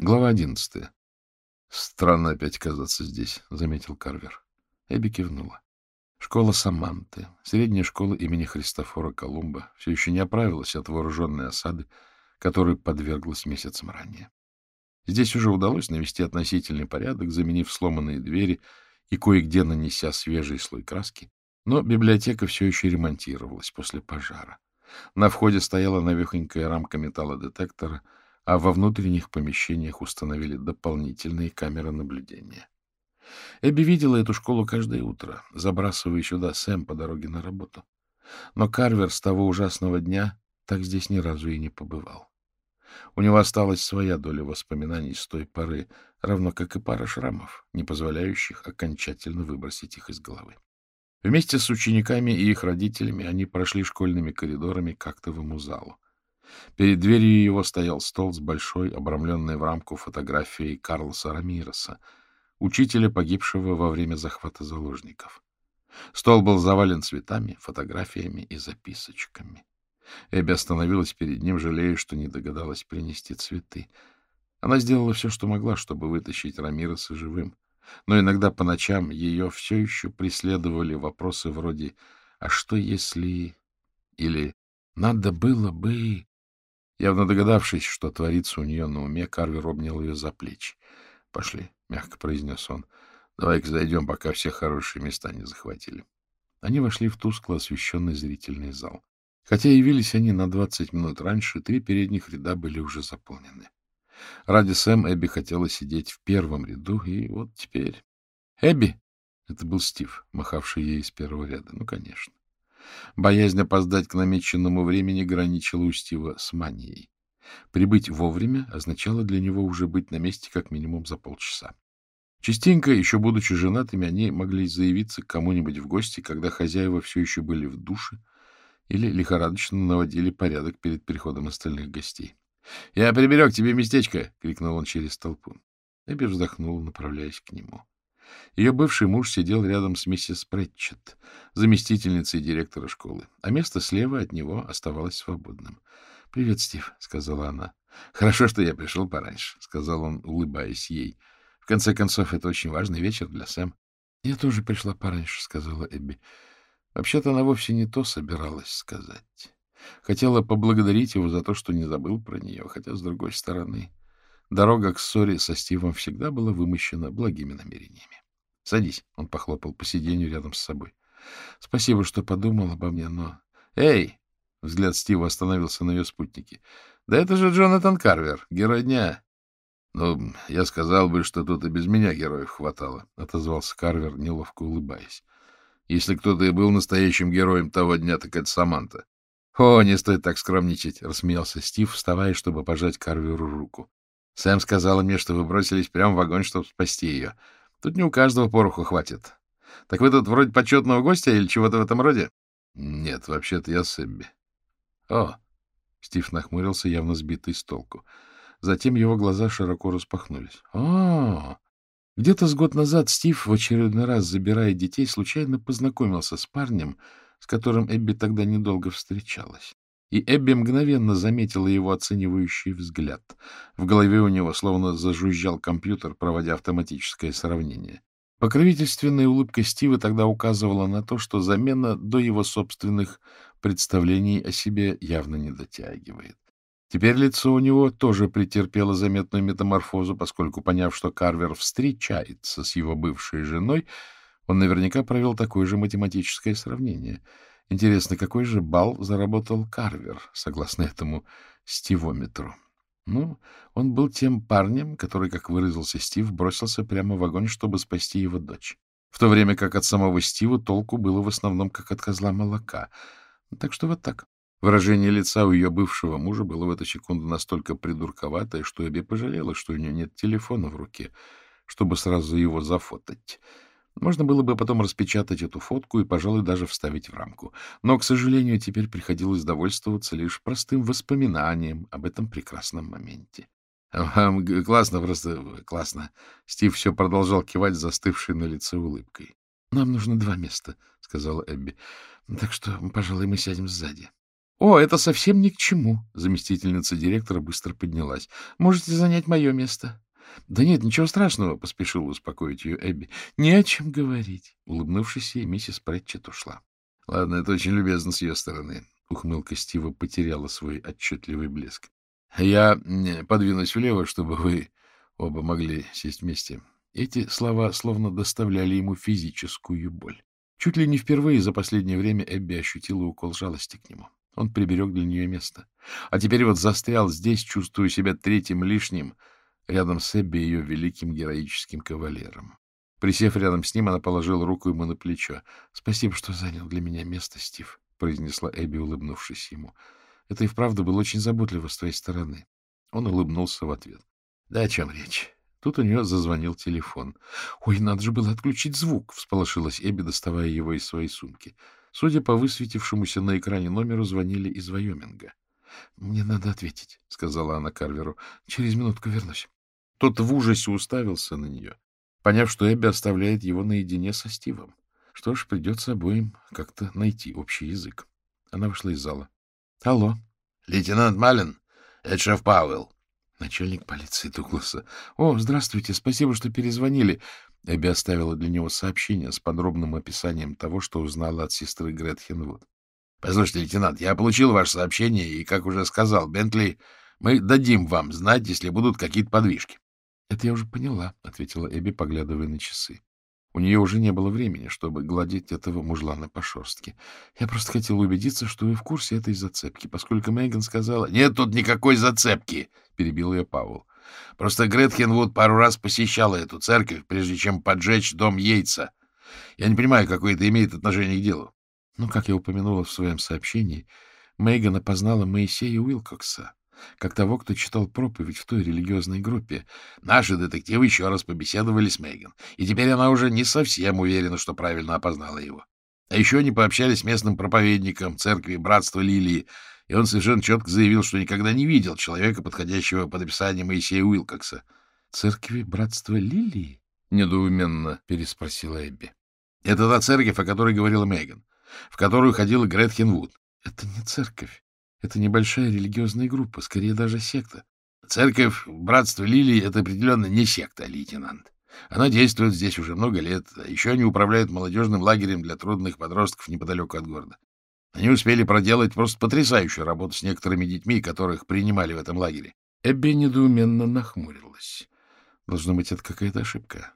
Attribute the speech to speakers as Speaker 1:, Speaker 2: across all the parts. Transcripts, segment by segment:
Speaker 1: Глава одиннадцатая. Странно опять казаться здесь, — заметил Карвер. Эбби кивнула. Школа Саманты, средняя школа имени Христофора Колумба, все еще не оправилась от вооруженной осады, которой подверглась месяцем ранее. Здесь уже удалось навести относительный порядок, заменив сломанные двери и кое-где нанеся свежий слой краски, но библиотека все еще ремонтировалась после пожара. На входе стояла навехонькая рамка металлодетектора, а во внутренних помещениях установили дополнительные камеры наблюдения. Эбби видела эту школу каждое утро, забрасывая сюда Сэм по дороге на работу. Но Карвер с того ужасного дня так здесь ни разу и не побывал. У него осталась своя доля воспоминаний с той поры, равно как и пара шрамов, не позволяющих окончательно выбросить их из головы. Вместе с учениками и их родителями они прошли школьными коридорами к актовому залу. Перед дверью его стоял стол с большой, обрамленной в рамку фотографией Карлоса Рамироса, учителя, погибшего во время захвата заложников. Стол был завален цветами, фотографиями и записочками. Эбби остановилась перед ним, жалея, что не догадалась принести цветы. Она сделала все, что могла, чтобы вытащить Рамироса живым. Но иногда по ночам ее все еще преследовали вопросы вроде «А что если...» или «Надо было бы...» Явно догадавшись, что творится у нее на уме, Карвер обнял ее за плечи. — Пошли, — мягко произнес он. — Давай-ка зайдем, пока все хорошие места не захватили. Они вошли в тускло освещенный зрительный зал. Хотя явились они на двадцать минут раньше, три передних ряда были уже заполнены. Ради Сэм Эбби хотела сидеть в первом ряду, и вот теперь... — Эбби! — это был Стив, махавший ей из первого ряда. Ну, конечно. Боязнь опоздать к намеченному времени граничила у Стива с манией. Прибыть вовремя означало для него уже быть на месте как минимум за полчаса. Частенько, еще будучи женатыми, они могли заявиться к кому-нибудь в гости, когда хозяева все еще были в душе, или лихорадочно наводили порядок перед приходом остальных гостей. — Я приберег тебе местечко! — крикнул он через толпу. Эбби вздохнул, направляясь к нему. Ее бывший муж сидел рядом с миссис Претчет, заместительницей директора школы, а место слева от него оставалось свободным. — Привет, Стив, — сказала она. — Хорошо, что я пришел пораньше, — сказал он, улыбаясь ей. — В конце концов, это очень важный вечер для Сэм. — Я тоже пришла пораньше, — сказала Эбби. Вообще-то она вовсе не то собиралась сказать. Хотела поблагодарить его за то, что не забыл про нее, хотя, с другой стороны, дорога к ссоре со Стивом всегда была вымощена благими намерениями. — Садись, — он похлопал по сиденью рядом с собой. — Спасибо, что подумал обо мне, но... — Эй! — взгляд Стива остановился на ее спутнике. — Да это же Джонатан Карвер, герой дня. — Ну, я сказал бы, что тут и без меня героев хватало, — отозвался Карвер, неловко улыбаясь. — Если кто-то и был настоящим героем того дня, так это Саманта. — О, не стоит так скромничать, — рассмеялся Стив, вставая, чтобы пожать Карверу руку. — Сэм сказала мне, что вы бросились прямо в огонь, чтобы спасти ее. Тут не у каждого пороху хватит. Так вы тут вроде почетного гостя или чего-то в этом роде? — Нет, вообще-то я Сэбби. — О! — Стив нахмурился, явно сбитый с толку. Затем его глаза широко распахнулись. — О! Где-то с год назад Стив, в очередной раз забирая детей, случайно познакомился с парнем, с которым Эбби тогда недолго встречалась. И Эбби мгновенно заметила его оценивающий взгляд. В голове у него словно зажужжал компьютер, проводя автоматическое сравнение. Покровительственная улыбка Стива тогда указывала на то, что замена до его собственных представлений о себе явно не дотягивает. Теперь лицо у него тоже претерпело заметную метаморфозу, поскольку, поняв, что Карвер встречается с его бывшей женой, он наверняка провел такое же математическое сравнение. Интересно, какой же балл заработал Карвер, согласно этому стивометру? Ну, он был тем парнем, который, как выразился Стив, бросился прямо в огонь, чтобы спасти его дочь. В то время как от самого Стива толку было в основном как от козла молока. Так что вот так. Выражение лица у ее бывшего мужа было в эту секунду настолько придурковатое, что Эбби пожалела, что у нее нет телефона в руке, чтобы сразу его зафотать. Можно было бы потом распечатать эту фотку и, пожалуй, даже вставить в рамку. Но, к сожалению, теперь приходилось довольствоваться лишь простым воспоминанием об этом прекрасном моменте. — Классно, просто классно. Стив все продолжал кивать застывшей на лице улыбкой. — Нам нужно два места, — сказала Эбби. — Так что, пожалуй, мы сядем сзади. — О, это совсем ни к чему. Заместительница директора быстро поднялась. — Можете занять мое место. — Да нет, ничего страшного, — поспешила успокоить ее Эбби. — Не о чем говорить. Улыбнувшись ей, миссис Прэтчет ушла. — Ладно, это очень любезно с ее стороны. Ухмылка Стива потеряла свой отчетливый блеск. — Я подвинусь влево, чтобы вы оба могли сесть вместе. Эти слова словно доставляли ему физическую боль. Чуть ли не впервые за последнее время Эбби ощутила укол жалости к нему. Он приберег для нее место. А теперь вот застрял здесь, чувствуя себя третьим лишним, рядом с Эбби ее великим героическим кавалером. Присев рядом с ним, она положила руку ему на плечо. — Спасибо, что занял для меня место, Стив, — произнесла Эбби, улыбнувшись ему. — Это и вправду было очень заботливо с твоей стороны. Он улыбнулся в ответ. — Да о чем речь? Тут у нее зазвонил телефон. — Ой, надо же было отключить звук! — всполошилась Эбби, доставая его из своей сумки. Судя по высветившемуся на экране номеру, звонили из Вайоминга. — Мне надо ответить, — сказала она Карверу. — Через минутку вернусь. Тот в ужасе уставился на нее, поняв, что Эбби оставляет его наедине со Стивом. Что ж, придется обоим как-то найти общий язык. Она вышла из зала. — Алло. — Лейтенант Малин, это шеф Пауэлл. Начальник полиции Дугласа. — О, здравствуйте, спасибо, что перезвонили. Эбби оставила для него сообщение с подробным описанием того, что узнала от сестры Гретхен — Послушайте, лейтенант, я получил ваше сообщение, и, как уже сказал Бентли, мы дадим вам знать, если будут какие-то подвижки. — Это я уже поняла, — ответила Эбби, поглядывая на часы. У нее уже не было времени, чтобы гладить этого мужлана по шерстке. Я просто хотела убедиться, что вы в курсе этой зацепки, поскольку Меган сказала... — Нет тут никакой зацепки, — перебил ее Пауэлл. Просто Гретхенвуд пару раз посещала эту церковь, прежде чем поджечь дом Йейтса. Я не понимаю, какое это имеет отношение к делу. Ну, как я упомянула в своем сообщении, Мейган опознала Моисея Уилкокса, как того, кто читал проповедь в той религиозной группе. Наши детективы еще раз побеседовали с Мейган, и теперь она уже не совсем уверена, что правильно опознала его. А еще они пообщались с местным проповедником церкви Братства Лилии, и он совершенно четко заявил, что никогда не видел человека, подходящего под описание Моисея Уилкокса. — Церкви Братства Лилии? — недоуменно переспросила Эбби. — Это та церковь, о которой говорила Меган, в которую ходила Гретхен Вуд. — Это не церковь. Это небольшая религиозная группа, скорее даже секта. Церковь Братства Лилии — это определенно не секта, лейтенант. Она действует здесь уже много лет, а еще они управляют молодежным лагерем для трудных подростков неподалеку от города. Они успели проделать просто потрясающую работу с некоторыми детьми, которых принимали в этом лагере. Эбби недоуменно нахмурилась. Должно быть, это какая-то ошибка.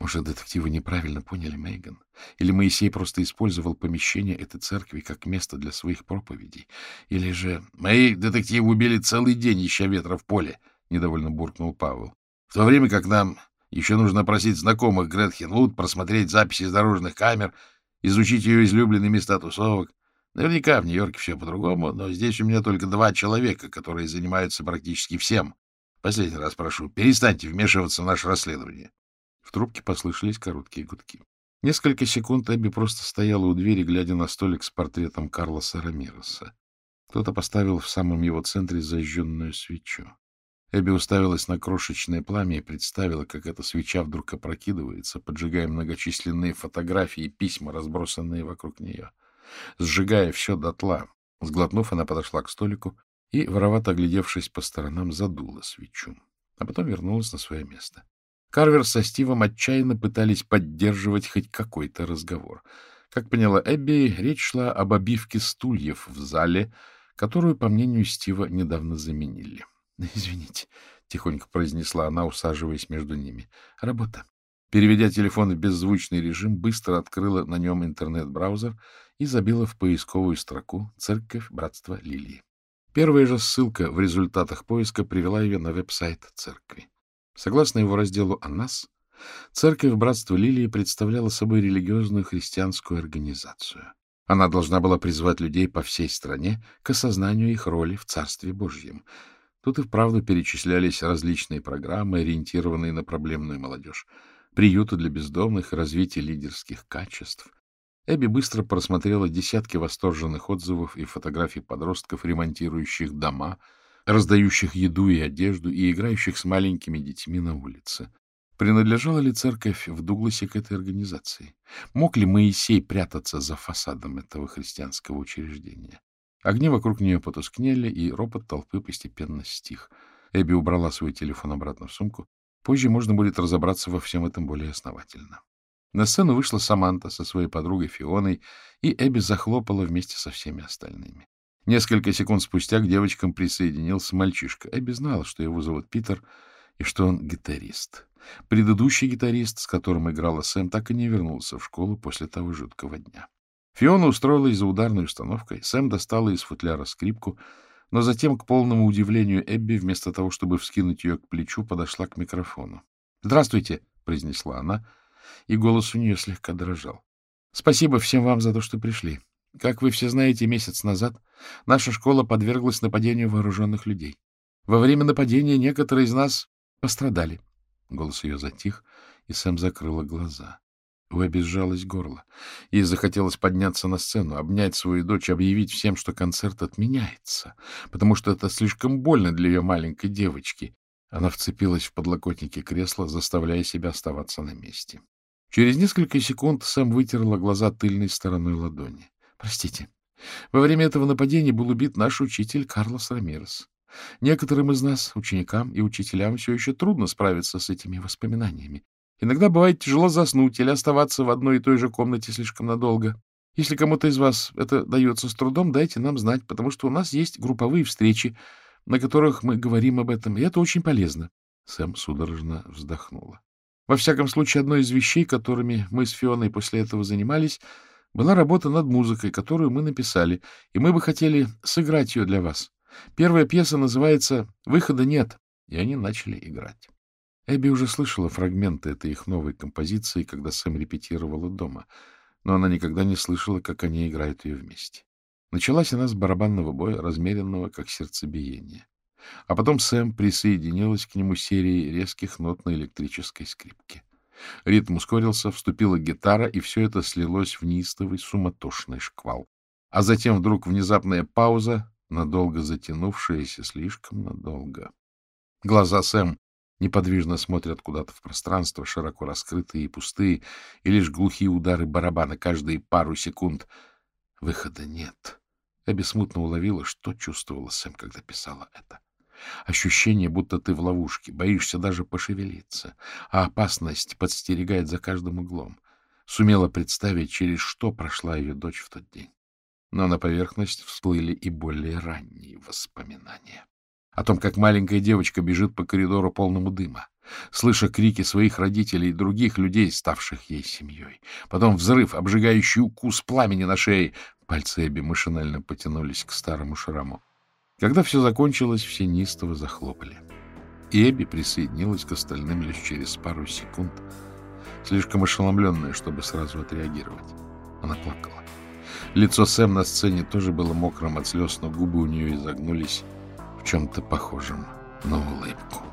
Speaker 1: Может, детективы неправильно поняли Мейган? Или Моисей просто использовал помещение этой церкви как место для своих проповедей? Или же... — Мои детективы убили целый день, ища ветра в поле, — недовольно буркнул Павел. — В то время как нам еще нужно просить знакомых Гретхен Вуд просмотреть записи из дорожных камер, изучить ее излюбленные места тусовок. Наверняка в Нью-Йорке все по-другому, но здесь у меня только два человека, которые занимаются практически всем. Последний раз прошу, перестаньте вмешиваться в наше расследование. В трубке послышались короткие гудки. Несколько секунд Эбби просто стояла у двери, глядя на столик с портретом Карлоса Рамироса. Кто-то поставил в самом его центре зажженную свечу. Эбби уставилась на крошечное пламя и представила, как эта свеча вдруг опрокидывается, поджигая многочисленные фотографии и письма, разбросанные вокруг нее сжигая все дотла. Сглотнув, она подошла к столику и, воровато оглядевшись по сторонам, задула свечу, а потом вернулась на свое место. Карвер со Стивом отчаянно пытались поддерживать хоть какой-то разговор. Как поняла Эбби, речь шла об обивке стульев в зале, которую, по мнению Стива, недавно заменили. — Извините, — тихонько произнесла она, усаживаясь между ними. — Работа. Переведя телефон в беззвучный режим, быстро открыла на нем интернет-браузер и забила в поисковую строку «Церковь Братства Лилии». Первая же ссылка в результатах поиска привела ее на веб-сайт церкви. Согласно его разделу о нас, Церковь Братства Лилии представляла собой религиозную христианскую организацию. Она должна была призвать людей по всей стране к осознанию их роли в Царстве Божьем. Тут и вправду перечислялись различные программы, ориентированные на проблемную молодежь приюта для бездомных и развития лидерских качеств. Эбби быстро просмотрела десятки восторженных отзывов и фотографий подростков, ремонтирующих дома, раздающих еду и одежду и играющих с маленькими детьми на улице. Принадлежала ли церковь в Дугласе к этой организации? Мог ли Моисей прятаться за фасадом этого христианского учреждения? Огни вокруг нее потускнели, и ропот толпы постепенно стих. Эбби убрала свой телефон обратно в сумку. Позже можно будет разобраться во всем этом более основательно. На сцену вышла Саманта со своей подругой Фионой, и Эбби захлопала вместе со всеми остальными. Несколько секунд спустя к девочкам присоединился мальчишка. Эбби знала, что его зовут Питер, и что он гитарист. Предыдущий гитарист, с которым играла Сэм, так и не вернулся в школу после того жуткого дня. Фиона устроилась за ударной установкой, Сэм достала из футляра скрипку, но затем, к полному удивлению Эбби, вместо того, чтобы вскинуть ее к плечу, подошла к микрофону. — Здравствуйте, — произнесла она, и голос у нее слегка дрожал. — Спасибо всем вам за то, что пришли. Как вы все знаете, месяц назад наша школа подверглась нападению вооруженных людей. Во время нападения некоторые из нас пострадали. Голос ее затих, и Сэм закрыла глаза. У Эбби сжалось горло. Ей захотелось подняться на сцену, обнять свою дочь, объявить всем, что концерт отменяется, потому что это слишком больно для ее маленькой девочки. Она вцепилась в подлокотники кресла, заставляя себя оставаться на месте. Через несколько секунд Сэм вытерла глаза тыльной стороной ладони. — Простите. Во время этого нападения был убит наш учитель Карлос Рамирес. Некоторым из нас, ученикам и учителям, все еще трудно справиться с этими воспоминаниями. Иногда бывает тяжело заснуть или оставаться в одной и той же комнате слишком надолго. Если кому-то из вас это дается с трудом, дайте нам знать, потому что у нас есть групповые встречи, на которых мы говорим об этом, и это очень полезно. Сэм судорожно вздохнула. Во всяком случае, одной из вещей, которыми мы с Фионой после этого занимались, была работа над музыкой, которую мы написали, и мы бы хотели сыграть ее для вас. Первая пьеса называется «Выхода нет», и они начали играть. Эбби уже слышала фрагменты этой их новой композиции, когда Сэм репетировала дома, но она никогда не слышала, как они играют ее вместе. Началась она с барабанного боя, размеренного, как сердцебиение. А потом Сэм присоединилась к нему серией резких нот на электрической скрипке. Ритм ускорился, вступила гитара, и все это слилось в неистовый суматошный шквал. А затем вдруг внезапная пауза, надолго затянувшаяся, слишком надолго. Глаза Сэм неподвижно смотрят куда-то в пространство, широко раскрытые и пустые, и лишь глухие удары барабана каждые пару секунд. Выхода нет. Эбби смутно уловила, что чувствовала Сэм, когда писала это. Ощущение, будто ты в ловушке, боишься даже пошевелиться, а опасность подстерегает за каждым углом. Сумела представить, через что прошла ее дочь в тот день. Но на поверхность всплыли и более ранние воспоминания о том, как маленькая девочка бежит по коридору полному дыма, слыша крики своих родителей и других людей, ставших ей семьей. Потом взрыв, обжигающий укус пламени на шее. Пальцы Эбби машинально потянулись к старому шраму. Когда все закончилось, все неистово захлопали. И Эбби присоединилась к остальным лишь через пару секунд, слишком ошеломленная, чтобы сразу отреагировать. Она плакала. Лицо Сэм на сцене тоже было мокрым от слез, но губы у нее изогнулись, чем-то похожем на улыбку.